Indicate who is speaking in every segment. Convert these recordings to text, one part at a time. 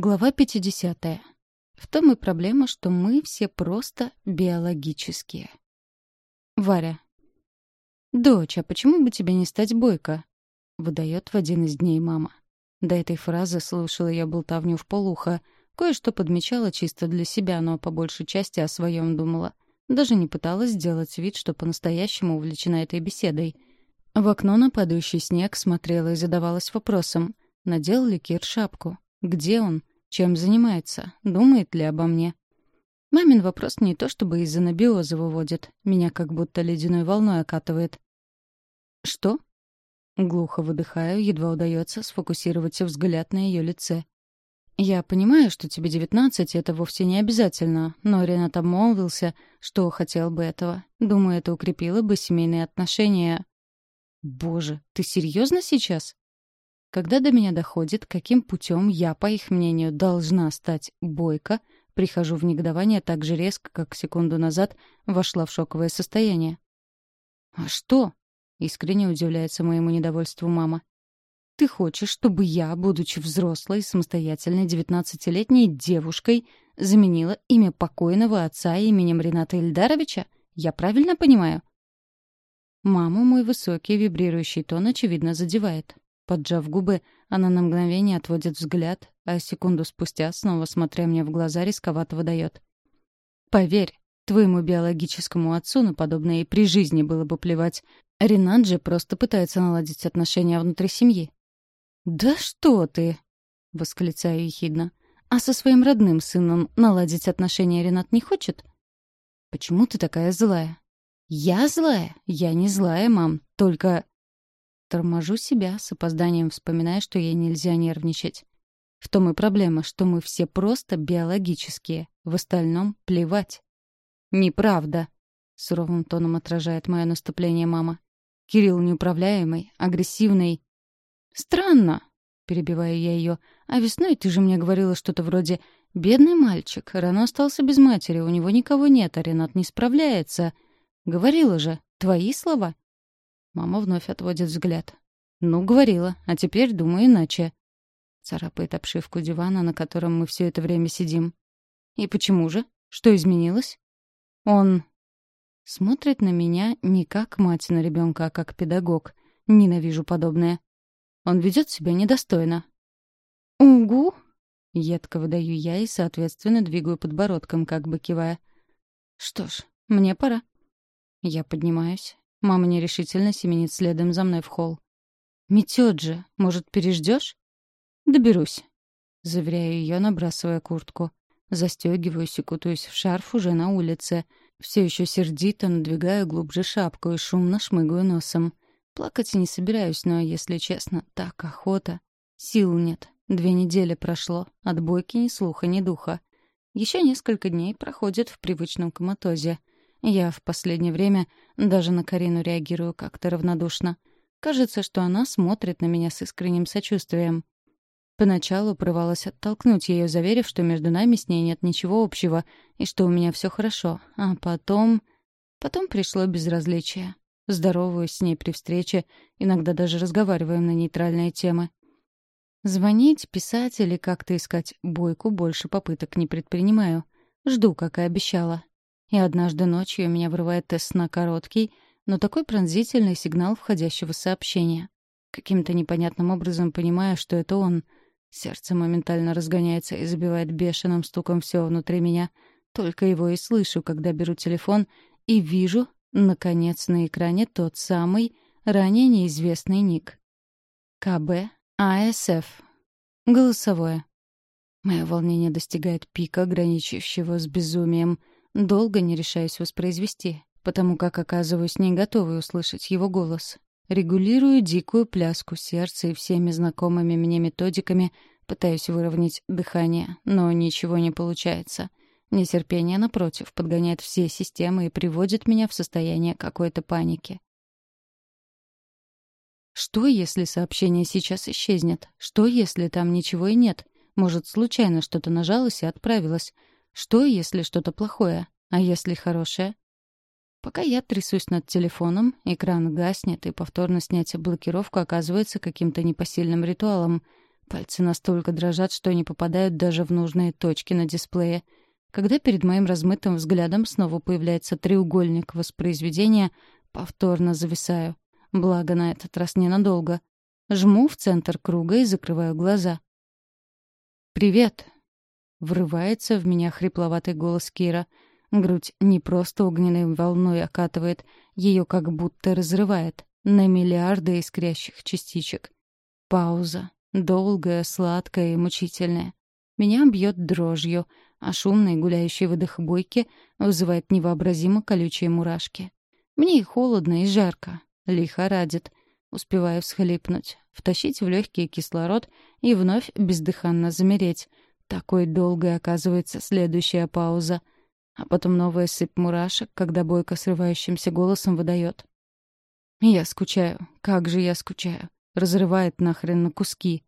Speaker 1: Глава 50. В том и проблема, что мы все просто биологические. Варя. «Дочь, а почему бы тебе не стать бойко?» — выдает в один из дней мама. До этой фразы слушала я болтовню в полухо. Кое-что подмечала чисто для себя, но по большей части о своем думала. Даже не пыталась сделать вид, что по-настоящему увлечена этой беседой. В окно на падающий снег смотрела и задавалась вопросом, надел ли Кир шапку. Где он? Чем занимается? Думает ли обо мне? Мамин вопрос не то чтобы из анабиоза выводит. Меня как будто ледяной волной окатывает. «Что?» Глухо выдыхаю, едва удается сфокусировать взгляд на ее лице. «Я понимаю, что тебе девятнадцать, это вовсе не обязательно, но Ренат обмолвился, что хотел бы этого. Думаю, это укрепило бы семейные отношения». «Боже, ты серьезно сейчас?» Когда до меня доходит, каким путем я, по их мнению, должна стать бойко, прихожу в негодование так же резко, как секунду назад вошла в шоковое состояние. «А что?» — искренне удивляется моему недовольству мама. «Ты хочешь, чтобы я, будучи взрослой, самостоятельной девятнадцатилетней девушкой, заменила имя покойного отца именем Рената Ильдаровича? Я правильно понимаю?» Маму мой высокий вибрирующий тон, очевидно, задевает. Поджав губы, она на мгновение отводит взгляд, а секунду спустя, снова смотря мне в глаза, рисковато выдает. «Поверь, твоему биологическому отцу на подобное и при жизни было бы плевать. Ренат же просто пытается наладить отношения внутри семьи». «Да что ты!» — восклицаю ехидно. «А со своим родным сыном наладить отношения Ренат не хочет?» «Почему ты такая злая?» «Я злая? Я не злая, мам. Только Торможу себя, с опозданием вспоминая, что ей нельзя нервничать. В том и проблема, что мы все просто биологические. В остальном — плевать. «Неправда», — суровым тоном отражает мое наступление мама. «Кирилл неуправляемый, агрессивный». «Странно», — перебиваю я ее. «А весной ты же мне говорила что-то вроде «Бедный мальчик, рано остался без матери, у него никого нет, а Ренат не справляется». Говорила же, твои слова. Мама вновь отводит взгляд. «Ну, говорила, а теперь думаю иначе». Царапает обшивку дивана, на котором мы все это время сидим. «И почему же? Что изменилось?» «Он...» Смотрит на меня не как мать на ребенка, а как педагог. Ненавижу подобное. Он ведет себя недостойно. «Угу!» — едко выдаю я и, соответственно, двигаю подбородком, как бы кивая. «Что ж, мне пора». Я поднимаюсь, Мама нерешительно семенит следом за мной в холл. «Метет же. Может, переждешь?» «Доберусь», — заверяю ее, набрасывая куртку. Застегиваюсь и кутаюсь в шарф уже на улице. Все еще сердито надвигаю глубже шапку и шумно шмыгаю носом. Плакать не собираюсь, но, если честно, так охота. Сил нет. Две недели прошло, от бойки ни слуха, ни духа. Еще несколько дней проходят в привычном коматозе. Я в последнее время даже на Карину реагирую как-то равнодушно. Кажется, что она смотрит на меня с искренним сочувствием. Поначалу порывалась оттолкнуть ее, заверив, что между нами с ней нет ничего общего и что у меня все хорошо. А потом... Потом пришло безразличие. Здороваюсь с ней при встрече, иногда даже разговариваем на нейтральные темы. Звонить, писать или как-то искать бойку больше попыток не предпринимаю. Жду, как и обещала. И однажды ночью меня вырывает тест на короткий, но такой пронзительный сигнал входящего сообщения. Каким-то непонятным образом понимая, что это он. Сердце моментально разгоняется и забивает бешеным стуком все внутри меня. Только его и слышу, когда беру телефон и вижу, наконец, на экране тот самый, ранее неизвестный ник. КБ АСФ. Голосовое. Мое волнение достигает пика, граничащего с безумием — Долго не решаюсь воспроизвести, потому как оказываюсь не готовой услышать его голос. Регулирую дикую пляску сердца и всеми знакомыми мне методиками пытаюсь выровнять дыхание, но ничего не получается. Нетерпение, напротив, подгоняет все системы и приводит меня в состояние какой-то паники. Что, если сообщение сейчас исчезнет? Что, если там ничего и нет? Может, случайно что-то нажалось и отправилось? Что, если что-то плохое? А если хорошее? Пока я трясусь над телефоном, экран гаснет, и повторно снять блокировку оказывается каким-то непосильным ритуалом. Пальцы настолько дрожат, что не попадают даже в нужные точки на дисплее. Когда перед моим размытым взглядом снова появляется треугольник воспроизведения, повторно зависаю. Благо, на этот раз ненадолго. Жму в центр круга и закрываю глаза. «Привет!» — врывается в меня хрипловатый голос Кира. Грудь не просто огненной волной окатывает, ее как будто разрывает на миллиарды искрящих частичек. Пауза. Долгая, сладкая и мучительная. Меня бьет дрожью, а шумный гуляющий выдох бойки вызывает невообразимо колючие мурашки. Мне и холодно, и жарко. Лихорадит. Успеваю всхлипнуть, втащить в легкий кислород и вновь бездыханно замереть. Такой долгой оказывается следующая пауза. А потом новая сыпь мурашек, когда Бойко срывающимся голосом выдает. «Я скучаю. Как же я скучаю. Разрывает нахрен на куски».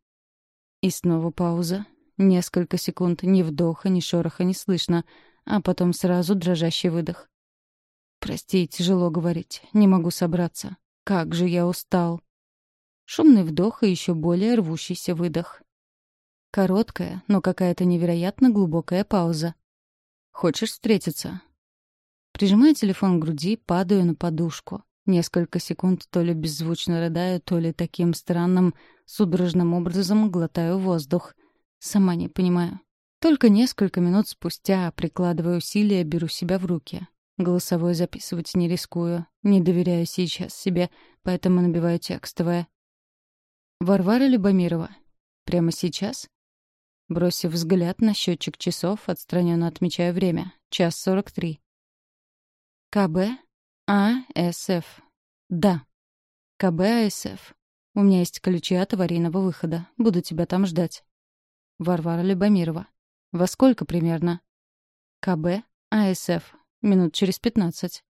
Speaker 1: И снова пауза. Несколько секунд ни вдоха, ни шороха не слышно, а потом сразу дрожащий выдох. «Прости, тяжело говорить. Не могу собраться. Как же я устал!» Шумный вдох и еще более рвущийся выдох. Короткая, но какая-то невероятно глубокая пауза. «Хочешь встретиться?» Прижимая телефон к груди, падаю на подушку. Несколько секунд то ли беззвучно рыдаю, то ли таким странным, судорожным образом глотаю воздух. Сама не понимаю. Только несколько минут спустя, прикладывая усилия, беру себя в руки. Голосовое записывать не рискую, не доверяю сейчас себе, поэтому набиваю текстовое. Варвара Любомирова. Прямо сейчас? Бросив взгляд на счетчик часов, отстраненно отмечаю время. Час сорок три. КБ АСФ. Да. КБ АСФ. У меня есть ключи от аварийного выхода. Буду тебя там ждать. Варвара Любомирова. Во сколько примерно? КБ АСФ. Минут через пятнадцать.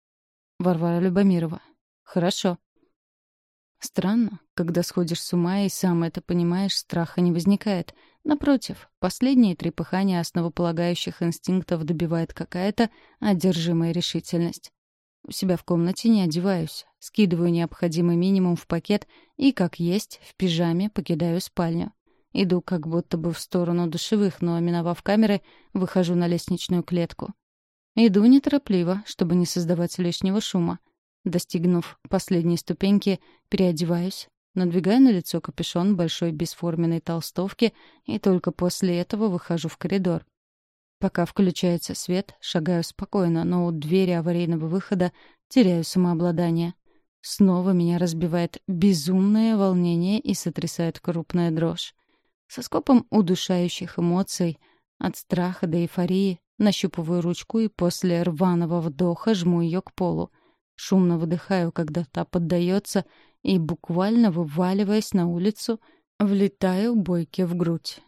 Speaker 1: Варвара Любомирова. Хорошо. Странно, когда сходишь с ума и сам это понимаешь, страха не возникает. Напротив, последние три пыхания основополагающих инстинктов добивает какая-то одержимая решительность. У себя в комнате не одеваюсь, скидываю необходимый минимум в пакет и, как есть, в пижаме покидаю спальню. Иду как будто бы в сторону душевых, но, миновав камеры, выхожу на лестничную клетку. Иду неторопливо, чтобы не создавать лишнего шума. Достигнув последней ступеньки, переодеваюсь, надвигаю на лицо капюшон большой бесформенной толстовки и только после этого выхожу в коридор. Пока включается свет, шагаю спокойно, но у двери аварийного выхода теряю самообладание. Снова меня разбивает безумное волнение и сотрясает крупная дрожь. Со скопом удушающих эмоций, от страха до эйфории, Нащупываю ручку и после рваного вдоха жму ее к полу. Шумно выдыхаю, когда та поддается, и, буквально вываливаясь на улицу, влетаю бойке в грудь.